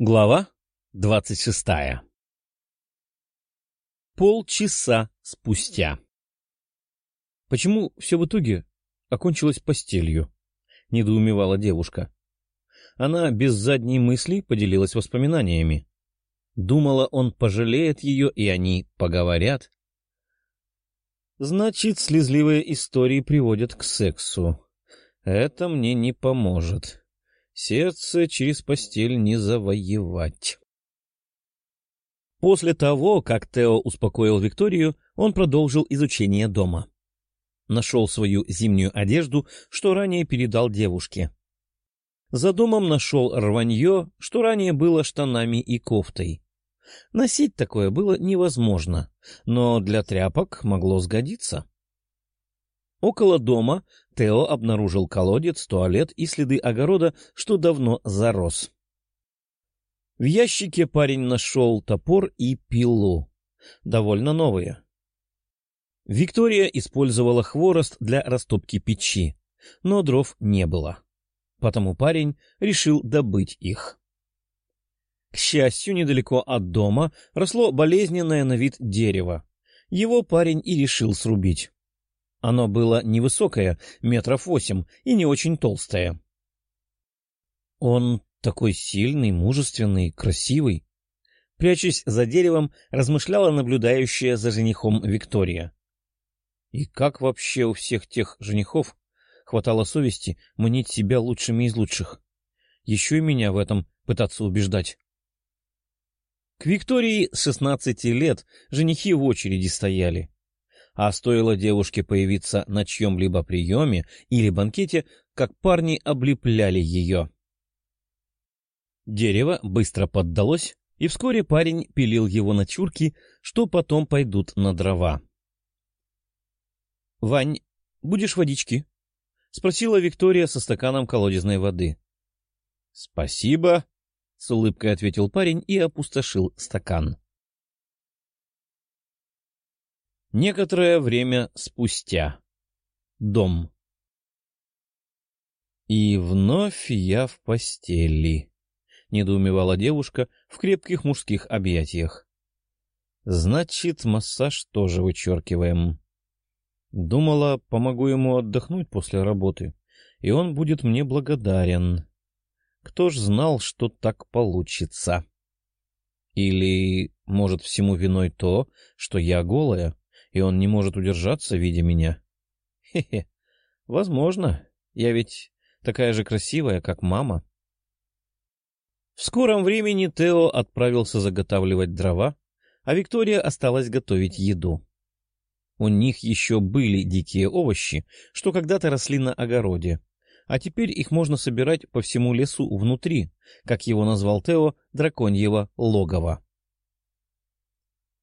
Глава двадцать шестая Полчаса спустя «Почему все в итоге окончилось постелью?» — недоумевала девушка. Она без задней мысли поделилась воспоминаниями. Думала, он пожалеет ее, и они поговорят. Значит, слезливые истории приводят к сексу. Это мне не поможет. Сердце через постель не завоевать. После того, как Тео успокоил Викторию, он продолжил изучение дома. Нашел свою зимнюю одежду, что ранее передал девушке. За домом нашел рванье, что ранее было штанами и кофтой. Носить такое было невозможно, но для тряпок могло сгодиться. Около дома Тео обнаружил колодец, туалет и следы огорода, что давно зарос. В ящике парень нашел топор и пилу, довольно новые. Виктория использовала хворост для растопки печи, но дров не было, потому парень решил добыть их. К счастью, недалеко от дома росло болезненное на вид дерево. Его парень и решил срубить. Оно было невысокое, метров восемь, и не очень толстое. Он такой сильный, мужественный, красивый. Прячась за деревом, размышляла наблюдающая за женихом Виктория. И как вообще у всех тех женихов хватало совести мнить себя лучшими из лучших? Еще и меня в этом пытаться убеждать. К Виктории с шестнадцати лет женихи в очереди стояли. А стоило девушке появиться на чьем-либо приеме или банкете, как парни облепляли ее. Дерево быстро поддалось, и вскоре парень пилил его на чурки, что потом пойдут на дрова. — Вань, будешь водички? — спросила Виктория со стаканом колодезной воды. — Спасибо, — с улыбкой ответил парень и опустошил стакан. Некоторое время спустя. Дом. И вновь я в постели. — недоумевала девушка в крепких мужских объятиях. «Значит, массаж тоже вычеркиваем. Думала, помогу ему отдохнуть после работы, и он будет мне благодарен. Кто ж знал, что так получится? Или, может, всему виной то, что я голая, и он не может удержаться, видя меня? Хе-хе, возможно, я ведь такая же красивая, как мама». В скором времени Тео отправился заготавливать дрова, а Виктория осталась готовить еду. У них еще были дикие овощи, что когда-то росли на огороде, а теперь их можно собирать по всему лесу внутри, как его назвал Тео, драконьего логова.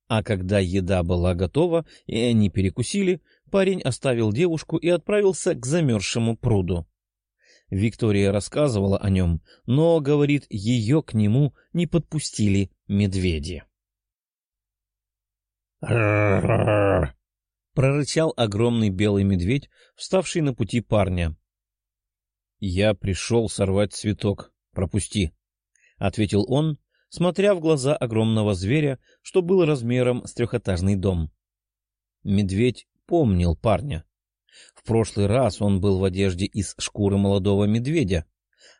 А когда еда была готова и они перекусили, парень оставил девушку и отправился к замерзшему пруду. Виктория рассказывала о нем, но, говорит, ее к нему не подпустили медведи. прорычал огромный белый медведь, вставший на пути парня. — Я пришел сорвать цветок. Пропусти, — ответил он, смотря в глаза огромного зверя, что был размером с трехэтажный дом. Медведь помнил парня. В прошлый раз он был в одежде из шкуры молодого медведя.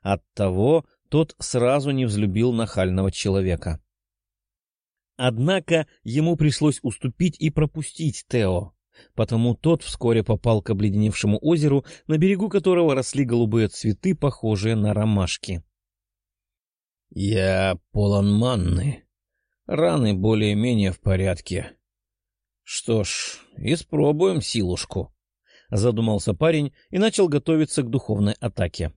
Оттого тот сразу не взлюбил нахального человека. Однако ему пришлось уступить и пропустить Тео, потому тот вскоре попал к обледеневшему озеру, на берегу которого росли голубые цветы, похожие на ромашки. — Я полон манны. Раны более-менее в порядке. Что ж, испробуем силушку. — задумался парень и начал готовиться к духовной атаке.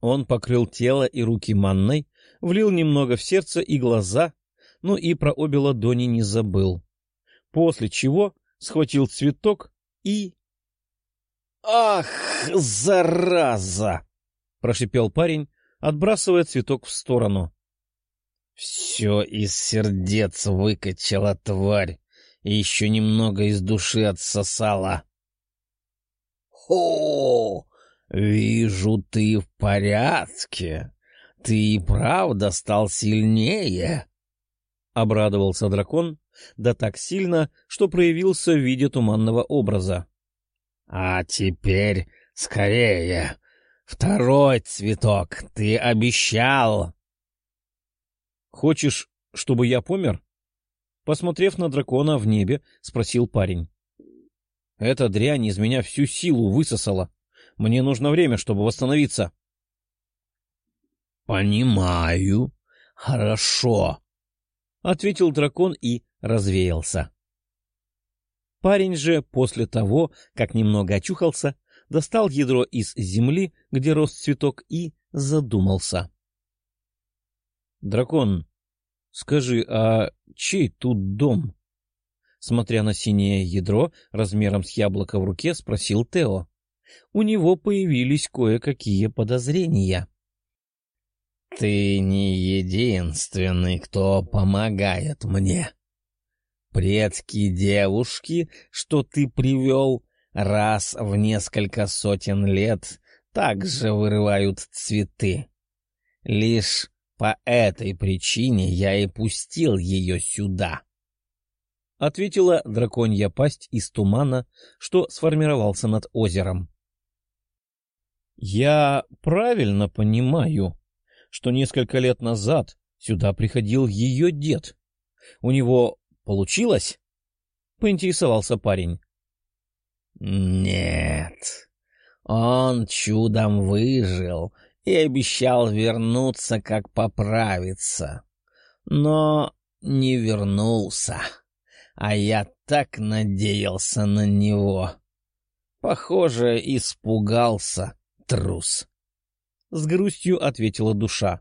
Он покрыл тело и руки манной, влил немного в сердце и глаза, но и про обе ладони не забыл. После чего схватил цветок и... «Ах, зараза!» — прошипел парень, отбрасывая цветок в сторону. «Все из сердец выкачала тварь и еще немного из души отсосала». «О, вижу, ты в порядке. ты и правда стал сильнее!» — обрадовался дракон, да так сильно, что проявился в виде туманного образа. «А теперь скорее! Второй цветок ты обещал!» «Хочешь, чтобы я помер?» Посмотрев на дракона в небе, спросил парень. «Эта дрянь из меня всю силу высосала. Мне нужно время, чтобы восстановиться». «Понимаю. Хорошо», — ответил дракон и развеялся. Парень же после того, как немного очухался, достал ядро из земли, где рос цветок, и задумался. — Дракон, скажи, а чей тут дом? Смотря на синее ядро размером с яблоко в руке, спросил Тео. У него появились кое-какие подозрения. — Ты не единственный, кто помогает мне. Предки девушки, что ты привел, раз в несколько сотен лет также вырывают цветы. Лишь по этой причине я и пустил ее сюда. — ответила драконья пасть из тумана, что сформировался над озером. — Я правильно понимаю, что несколько лет назад сюда приходил ее дед. У него получилось? — поинтересовался парень. — Нет, он чудом выжил и обещал вернуться, как поправиться. Но не вернулся, а я так надеялся на него. Похоже, испугался трус. С грустью ответила душа.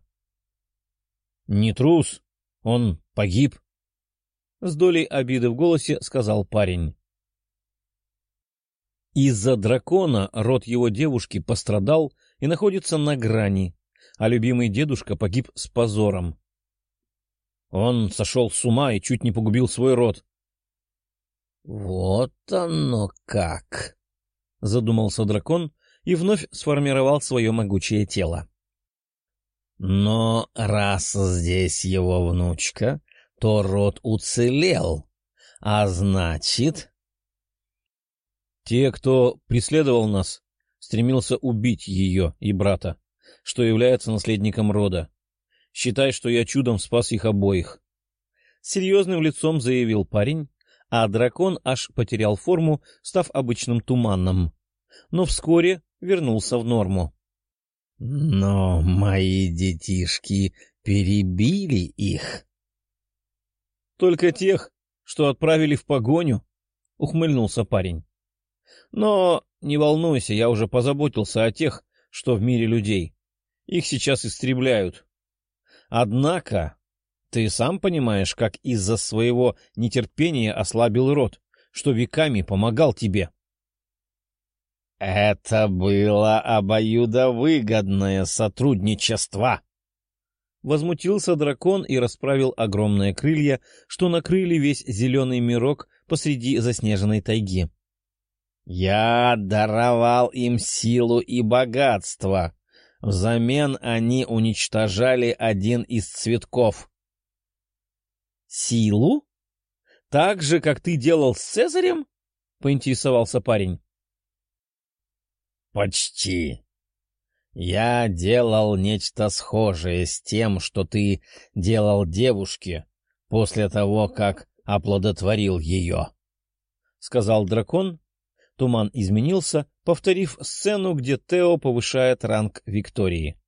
— Не трус, он погиб. С долей обиды в голосе сказал парень. Из-за дракона род его девушки пострадал и находится на грани, а любимый дедушка погиб с позором. Он сошел с ума и чуть не погубил свой род. — Вот оно как! — задумался дракон и вновь сформировал свое могучее тело. — Но раз здесь его внучка, то род уцелел, а значит... Те, кто преследовал нас, стремился убить ее и брата, что является наследником рода. Считай, что я чудом спас их обоих. Серьезным лицом заявил парень, а дракон аж потерял форму, став обычным туманным. Но вскоре вернулся в норму. — Но мои детишки перебили их. — Только тех, что отправили в погоню, — ухмыльнулся парень. — Но не волнуйся, я уже позаботился о тех, что в мире людей. Их сейчас истребляют. Однако, ты сам понимаешь, как из-за своего нетерпения ослабил род, что веками помогал тебе. — Это было обоюдовыгодное сотрудничество. Возмутился дракон и расправил огромные крылья, что накрыли весь зеленый мирок посреди заснеженной тайги. Я даровал им силу и богатство. Взамен они уничтожали один из цветков. — Силу? Так же, как ты делал с Цезарем? — поинтересовался парень. — Почти. Я делал нечто схожее с тем, что ты делал девушке после того, как оплодотворил ее, — сказал дракон Туман изменился, повторив сцену, где Тео повышает ранг Виктории.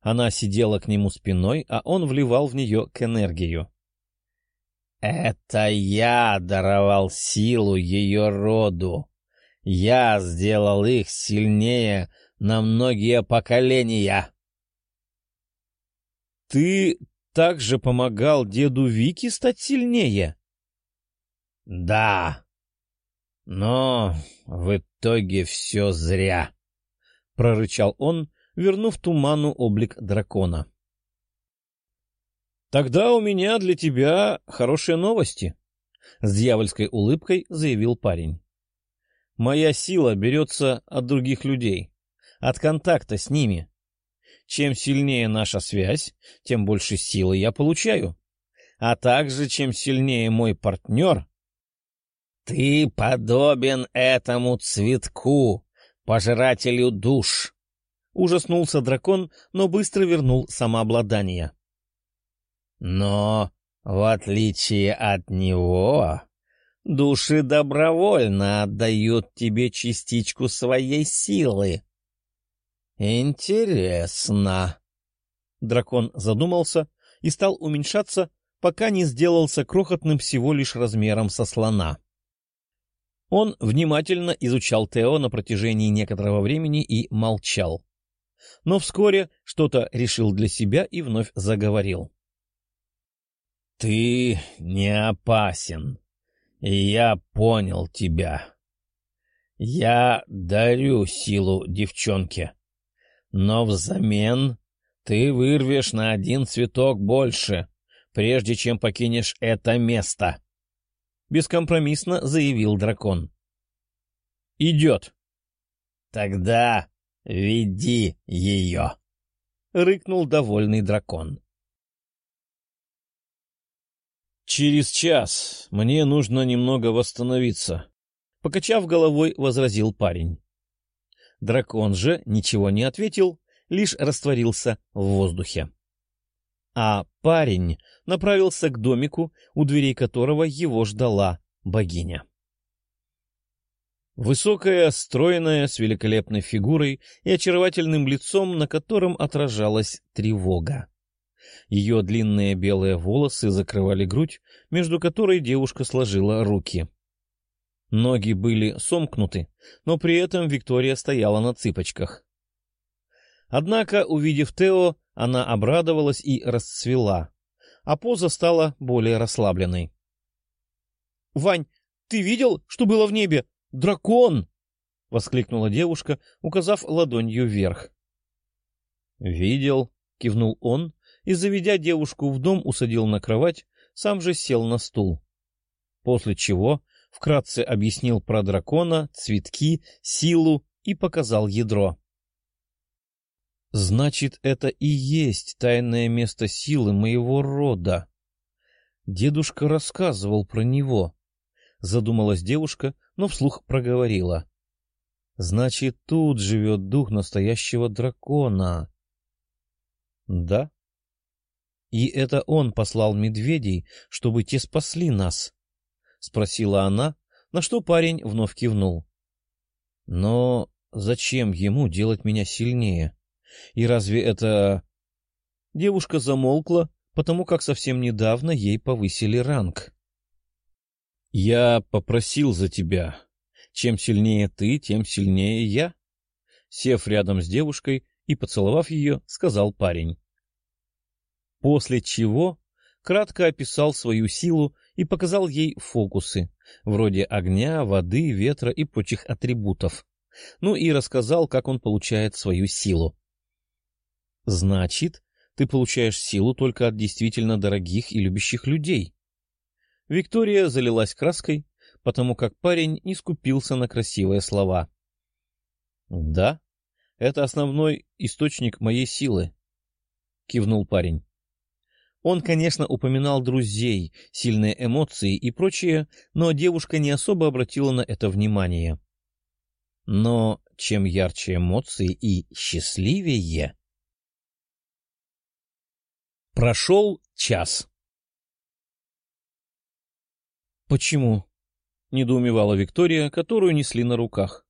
Она сидела к нему спиной, а он вливал в нее к энергию. «Это я даровал силу ее роду. Я сделал их сильнее на многие поколения». «Ты также помогал деду Вики стать сильнее?» «Да», но в итоге все зря, — прорычал он, вернув туману облик дракона. — Тогда у меня для тебя хорошие новости, — с дьявольской улыбкой заявил парень. — Моя сила берется от других людей, от контакта с ними. чем сильнее наша связь, тем больше силы я получаю. А также, чем сильнее мой партнер... — Ты подобен этому цветку, пожирателю душ! — ужаснулся дракон, но быстро вернул самообладание. — Но, в отличие от него, души добровольно отдают тебе частичку своей силы. Интересно. Дракон задумался и стал уменьшаться, пока не сделался крохотным всего лишь размером со слона. Он внимательно изучал Тео на протяжении некоторого времени и молчал. Но вскоре что-то решил для себя и вновь заговорил. — Ты не опасен, я понял тебя. Я дарю силу девчонке, но взамен ты вырвешь на один цветок больше, прежде чем покинешь это место. Бескомпромиссно заявил дракон. «Идет!» «Тогда веди ее!» — рыкнул довольный дракон. «Через час мне нужно немного восстановиться», — покачав головой, возразил парень. Дракон же ничего не ответил, лишь растворился в воздухе. А парень направился к домику, у дверей которого его ждала богиня. Высокая, стройная, с великолепной фигурой и очаровательным лицом, на котором отражалась тревога. Ее длинные белые волосы закрывали грудь, между которой девушка сложила руки. Ноги были сомкнуты, но при этом Виктория стояла на цыпочках. Однако, увидев Тео, она обрадовалась и расцвела, а поза стала более расслабленной. — Вань, ты видел, что было в небе? Дракон! — воскликнула девушка, указав ладонью вверх. — Видел, — кивнул он и, заведя девушку в дом, усадил на кровать, сам же сел на стул. После чего вкратце объяснил про дракона, цветки, силу и показал ядро. «Значит, это и есть тайное место силы моего рода. Дедушка рассказывал про него». Задумалась девушка, но вслух проговорила. «Значит, тут живет дух настоящего дракона». «Да», и это он послал медведей, чтобы те спасли нас? — спросила она, на что парень вновь кивнул. — Но зачем ему делать меня сильнее? И разве это... Девушка замолкла, потому как совсем недавно ей повысили ранг. — Я попросил за тебя. Чем сильнее ты, тем сильнее я. Сев рядом с девушкой и поцеловав ее, сказал парень после чего кратко описал свою силу и показал ей фокусы, вроде огня, воды, ветра и прочих атрибутов. Ну и рассказал, как он получает свою силу. «Значит, ты получаешь силу только от действительно дорогих и любящих людей». Виктория залилась краской, потому как парень не скупился на красивые слова. «Да, это основной источник моей силы», — кивнул парень. Он, конечно, упоминал друзей, сильные эмоции и прочее, но девушка не особо обратила на это внимание. Но чем ярче эмоции и счастливее... Прошел час. «Почему?» — недоумевала Виктория, которую несли на руках.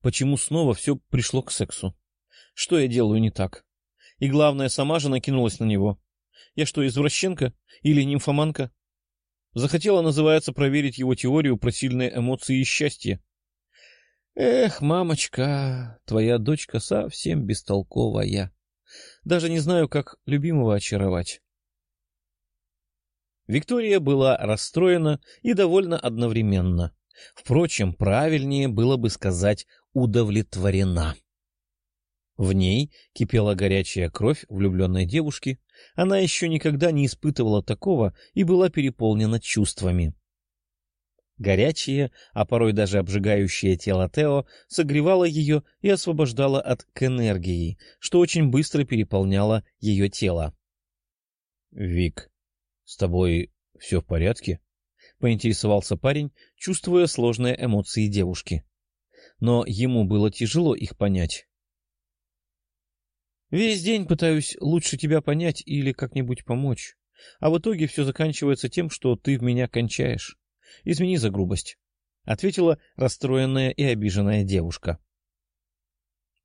«Почему снова все пришло к сексу? Что я делаю не так? И главное, сама же накинулась на него. Я что, извращенка или нимфоманка? Захотела, называется, проверить его теорию про сильные эмоции и счастье. Эх, мамочка, твоя дочка совсем бестолковая. Даже не знаю, как любимого очаровать. Виктория была расстроена и довольно одновременно. Впрочем, правильнее было бы сказать «удовлетворена». В ней кипела горячая кровь влюбленной девушки, она еще никогда не испытывала такого и была переполнена чувствами. Горячее, а порой даже обжигающее тело Тео согревало ее и освобождало от к энергии, что очень быстро переполняло ее тело. — Вик, с тобой все в порядке? — поинтересовался парень, чувствуя сложные эмоции девушки. Но ему было тяжело их понять. — Весь день пытаюсь лучше тебя понять или как-нибудь помочь, а в итоге все заканчивается тем, что ты в меня кончаешь. Извини за грубость, — ответила расстроенная и обиженная девушка.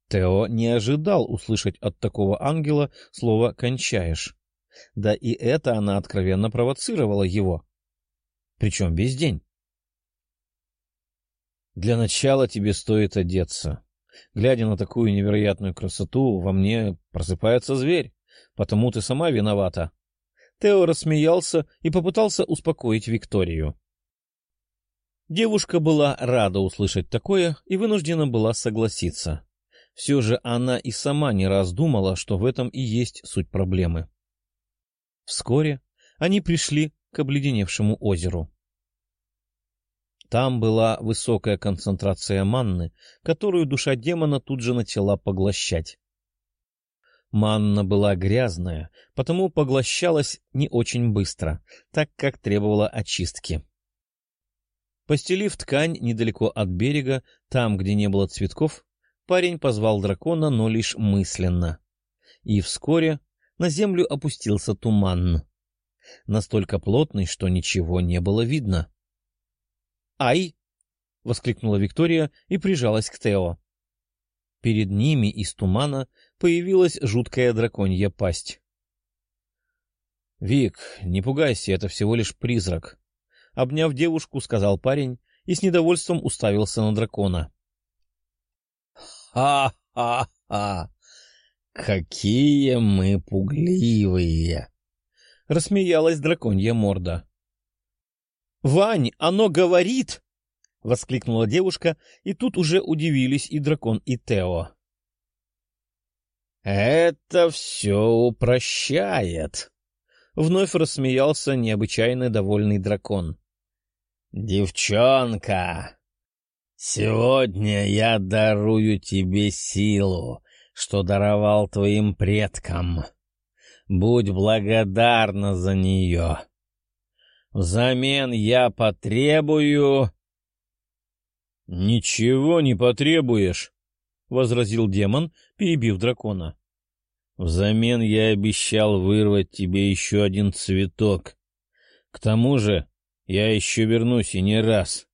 Тео не ожидал услышать от такого ангела слово «кончаешь». Да и это она откровенно провоцировала его. Причем весь день. «Для начала тебе стоит одеться. Глядя на такую невероятную красоту, во мне просыпается зверь, потому ты сама виновата». Тео рассмеялся и попытался успокоить Викторию. Девушка была рада услышать такое и вынуждена была согласиться. Все же она и сама не раз думала, что в этом и есть суть проблемы. Вскоре они пришли к обледеневшему озеру. Там была высокая концентрация манны, которую душа демона тут же начала поглощать. Манна была грязная, потому поглощалась не очень быстро, так как требовала очистки. Постелив ткань недалеко от берега, там, где не было цветков, парень позвал дракона, но лишь мысленно. И вскоре на землю опустился туман. Настолько плотный, что ничего не было видно. «Ай!» — воскликнула Виктория и прижалась к Тео. Перед ними из тумана появилась жуткая драконья пасть. — Вик, не пугайся, это всего лишь призрак, Обняв девушку, сказал парень и с недовольством уставился на дракона. «Ха-ха-ха! Какие мы пугливые!» — рассмеялась драконья морда. «Вань, оно говорит!» — воскликнула девушка, и тут уже удивились и дракон, и Тео. «Это все упрощает!» — вновь рассмеялся необычайно довольный дракон. «Девчонка, сегодня я дарую тебе силу, что даровал твоим предкам. Будь благодарна за нее. Взамен я потребую...» «Ничего не потребуешь», — возразил демон, перебив дракона. «Взамен я обещал вырвать тебе еще один цветок. К тому же я еще вернусь и не раз.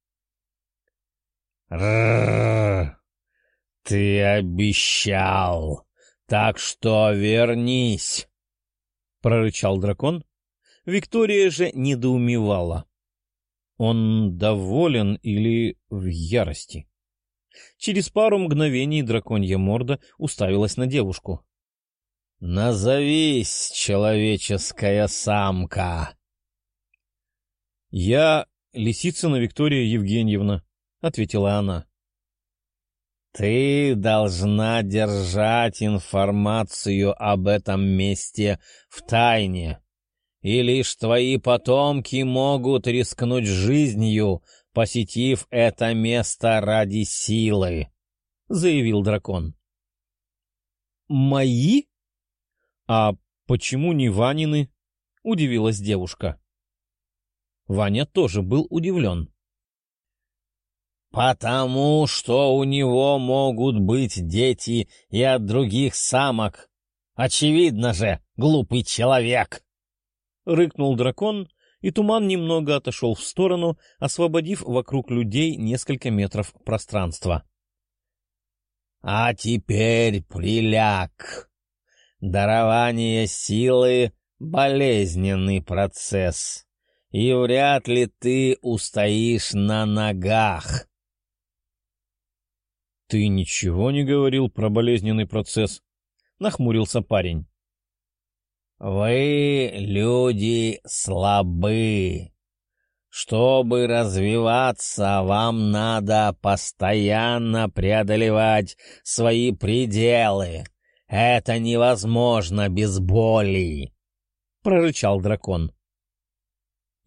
Ты обещал, так что вернись, прорычал дракон. Виктория же недоумевала. Он доволен или в ярости? Через пару мгновений драконья морда уставилась на девушку. — Назовись, человеческая самка! — Я Лисицына Виктория Евгеньевна, — ответила она. — Ты должна держать информацию об этом месте в тайне, и лишь твои потомки могут рискнуть жизнью, посетив это место ради силы, — заявил дракон. — Мои? А почему не Ванины? — удивилась девушка. Ваня тоже был удивлен. «Потому что у него могут быть дети и от других самок. Очевидно же, глупый человек!» Рыкнул дракон, и туман немного отошел в сторону, освободив вокруг людей несколько метров пространства. «А теперь приляг. Дарование силы — болезненный процесс и вряд ли ты устоишь на ногах. — Ты ничего не говорил про болезненный процесс? — нахмурился парень. — Вы, люди, слабы. Чтобы развиваться, вам надо постоянно преодолевать свои пределы. Это невозможно без боли, — прорычал дракон.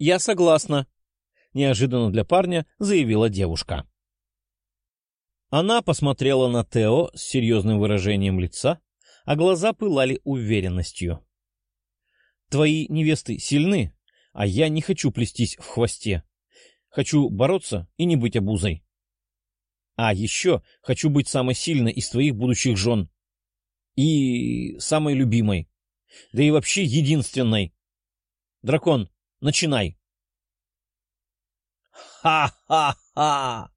«Я согласна», — неожиданно для парня заявила девушка. Она посмотрела на Тео с серьезным выражением лица, а глаза пылали уверенностью. — Твои невесты сильны, а я не хочу плестись в хвосте. Хочу бороться и не быть обузой. А еще хочу быть самой сильной из твоих будущих жен. И самой любимой. Да и вообще единственной. Дракон, начинай. Ха-ха-ха!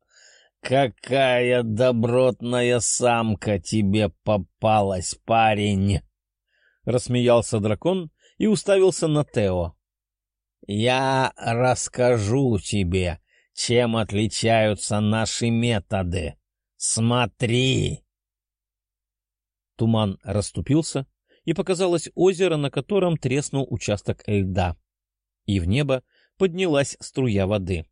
Какая добротная самка тебе попалась, парень! Рассмеялся дракон и уставился на Тео. Я расскажу тебе, чем отличаются наши методы. Смотри! Туман расступился, и показалось озеро, на котором треснул участок льда. И в небо поднялась струя воды.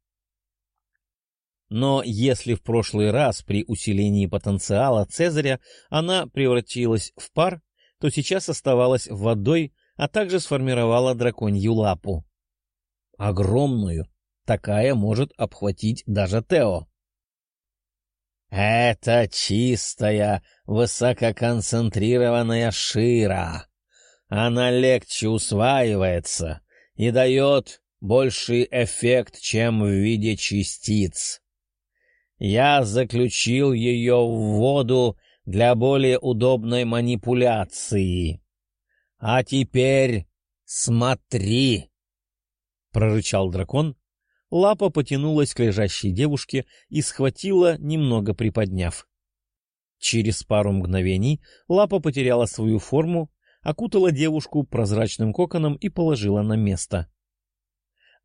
Но если в прошлый раз при усилении потенциала Цезаря она превратилась в пар, то сейчас оставалась водой, а также сформировала драконью лапу. Огромную. Такая может обхватить даже Тео. «Это чистая, высококонцентрированная шира. Она легче усваивается и дает больший эффект, чем в виде частиц. Я заключил ее в воду для более удобной манипуляции. А теперь смотри!» — прорычал дракон. Лапа потянулась к лежащей девушке и схватила, немного приподняв. Через пару мгновений лапа потеряла свою форму, окутала девушку прозрачным коконом и положила на место.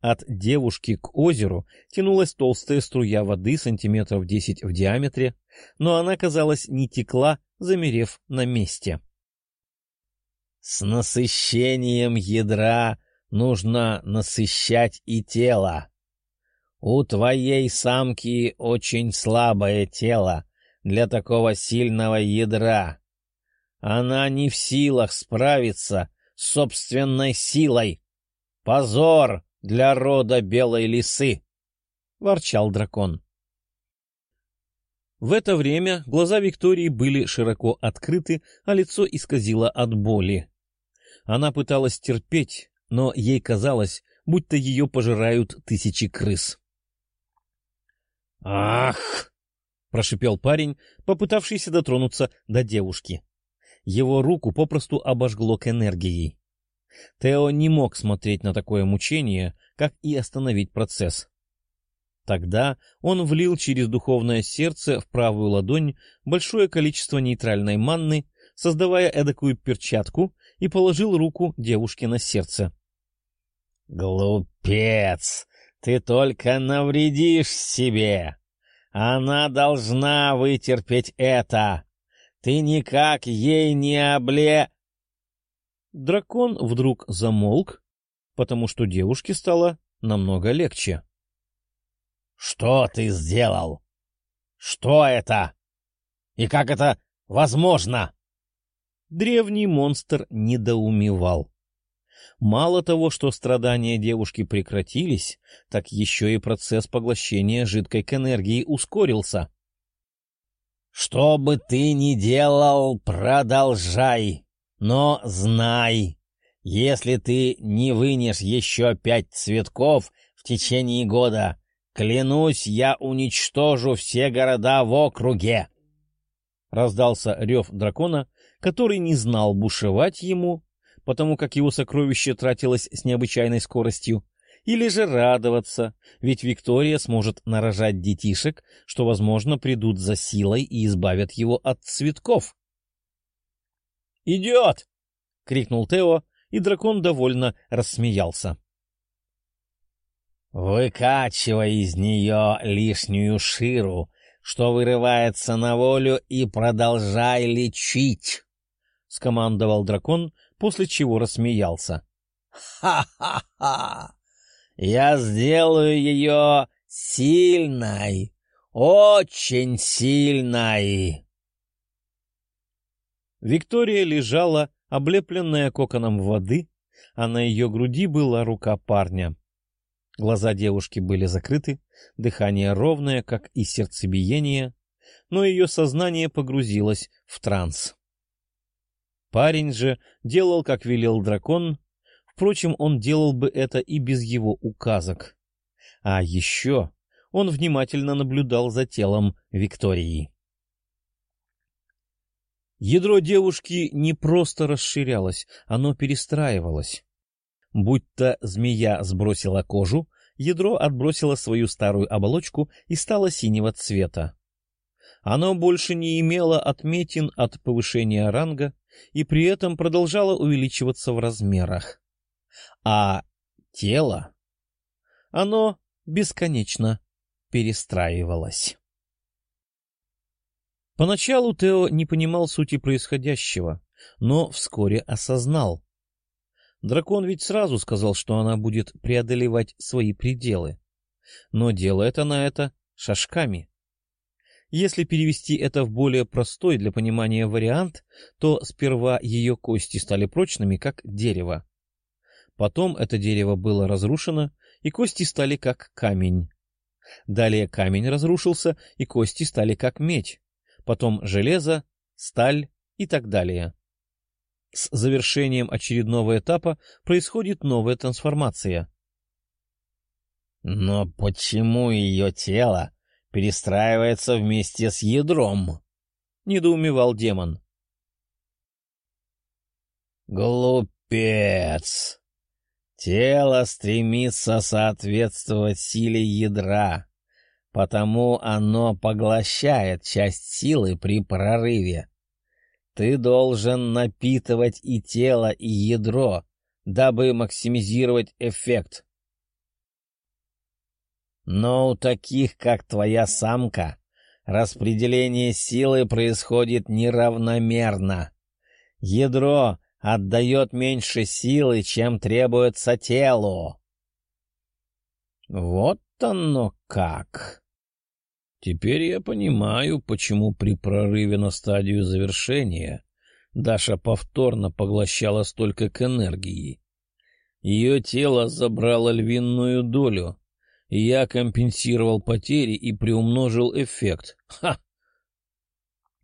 От девушки к озеру тянулась толстая струя воды сантиметров десять в диаметре, но она, казалось, не текла, замерев на месте. — С насыщением ядра нужно насыщать и тело. У твоей самки очень слабое тело для такого сильного ядра. Она не в силах справиться с собственной силой. Позор для рода белой лисы! — ворчал дракон. В это время глаза Виктории были широко открыты, а лицо исказило от боли. Она пыталась терпеть, но ей казалось, будто ее пожирают тысячи крыс. «Ах!» — прошипел парень, попытавшийся дотронуться до девушки. Его руку попросту обожгло к энергией. Тео не мог смотреть на такое мучение, как и остановить процесс. Тогда он влил через духовное сердце в правую ладонь большое количество нейтральной манны, создавая эдакую перчатку, и положил руку девушке на сердце. «Глупец! Ты только навредишь себе! Она должна вытерпеть это! Ты никак ей не обле...» Дракон вдруг замолк, потому что девушке стало намного легче. «Что ты сделал? Что это? И как это возможно?» Древний монстр недоумевал. Мало того, что страдания девушки прекратились, так еще и процесс поглощения жидкой к энергии ускорился. — Что бы ты ни делал, продолжай, но знай, если ты не вынешь еще пять цветков в течение года, клянусь, я уничтожу все города в округе. Раздался рев дракона, который не знал, бушевать ему потому как его сокровище тратилось с необычайной скоростью, или же радоваться, ведь Виктория сможет нарожать детишек, что, возможно, придут за силой и избавят его от цветков. «Идет!» — крикнул Тео, и дракон довольно рассмеялся. «Выкачивай из нее лишнюю ширу, что вырывается на волю, и продолжай лечить!» — скомандовал дракон, после чего рассмеялся. «Ха-ха-ха! Я сделаю ее сильной, очень сильной!» Виктория лежала, облепленная коконом воды, а на ее груди была рука парня. Глаза девушки были закрыты, дыхание ровное, как и сердцебиение, но ее сознание погрузилось в транс. Парень же делал, как велел дракон, впрочем, он делал бы это и без его указок. А еще он внимательно наблюдал за телом Виктории. Ядро девушки не просто расширялось, оно перестраивалось. Будь то змея сбросила кожу, ядро отбросило свою старую оболочку и стало синего цвета. Оно больше не имело отметин от повышения ранга и при этом продолжало увеличиваться в размерах. А тело? Оно бесконечно перестраивалось. Поначалу Тео не понимал сути происходящего, но вскоре осознал. Дракон ведь сразу сказал, что она будет преодолевать свои пределы. Но делает она это шажками. Если перевести это в более простой для понимания вариант, то сперва ее кости стали прочными, как дерево. Потом это дерево было разрушено, и кости стали как камень. Далее камень разрушился, и кости стали как медь. Потом железо, сталь и так далее. С завершением очередного этапа происходит новая трансформация. Но почему ее тело перестраивается вместе с ядром? — недоумевал демон. Глупец! Тело стремится соответствовать силе ядра, потому оно поглощает часть силы при прорыве. Ты должен напитывать и тело, и ядро, дабы максимизировать эффект. Но у таких, как твоя самка, распределение силы происходит неравномерно. Ядро отдает меньше силы, чем требуется телу. Вот оно как. Теперь я понимаю, почему при прорыве на стадию завершения Даша повторно поглощала столько к энергии. Ее тело забрало львиную долю, и я компенсировал потери и приумножил эффект. Ха!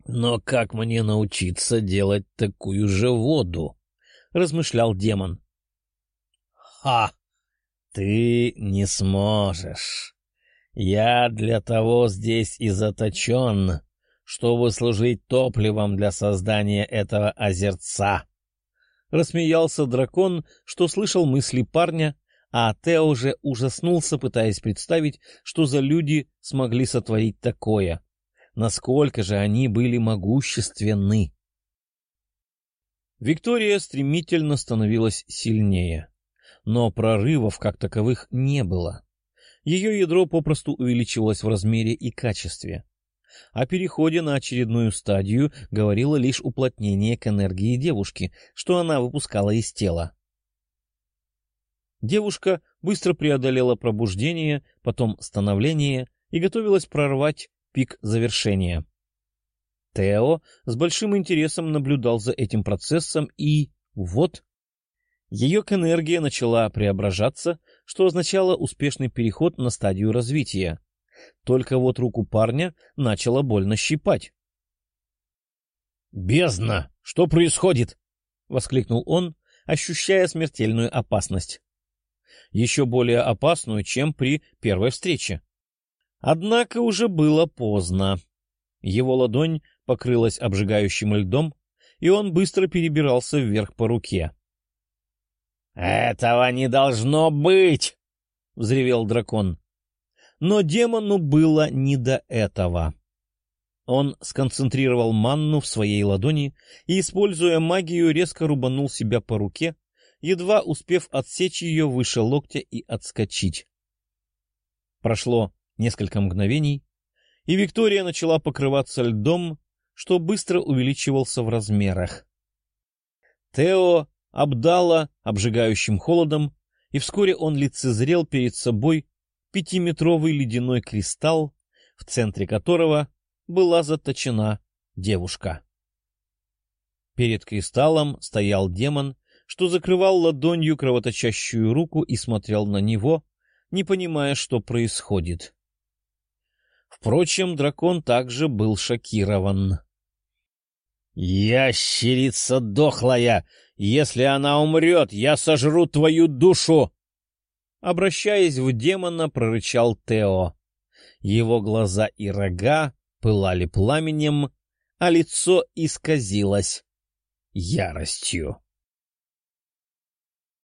Но как мне научиться делать такую же воду? — размышлял демон. — Ха! Ты не сможешь. Я для того здесь и заточен, чтобы служить топливом для создания этого озерца. Рассмеялся дракон, что слышал мысли парня, а Тео уже ужаснулся, пытаясь представить, что за люди смогли сотворить такое. Насколько же они были могущественны. Виктория стремительно становилась сильнее, но прорывов как таковых не было ее ядро попросту увеличивалось в размере и качестве. О переходе на очередную стадию говорило лишь уплотнение к энергии девушки, что она выпускала из тела. Девушка быстро преодолела пробуждение, потом становление и готовилась прорвать пик завершения. Тео с большим интересом наблюдал за этим процессом и... вот... Ее энергия начала преображаться, что означало успешный переход на стадию развития. Только вот руку парня начало больно щипать. «Бездна! Что происходит?» — воскликнул он, ощущая смертельную опасность. Еще более опасную, чем при первой встрече. Однако уже было поздно. Его ладонь покрылась обжигающим льдом, и он быстро перебирался вверх по руке. «Этого не должно быть!» — взревел дракон. Но демону было не до этого. Он сконцентрировал манну в своей ладони и, используя магию, резко рубанул себя по руке, едва успев отсечь ее выше локтя и отскочить. Прошло несколько мгновений, и Виктория начала покрываться льдом, что быстро увеличивался в размерах. Тео обдало обжигающим холодом, и вскоре он лицезрел перед собой пятиметровый ледяной кристалл, в центре которого была заточена девушка. Перед кристаллом стоял демон, что закрывал ладонью кровоточащую руку и смотрел на него, не понимая, что происходит. Впрочем, дракон также был шокирован. «Ящерица дохлая! Если она умрет, я сожру твою душу!» Обращаясь в демона, прорычал Тео. Его глаза и рога пылали пламенем, а лицо исказилось яростью.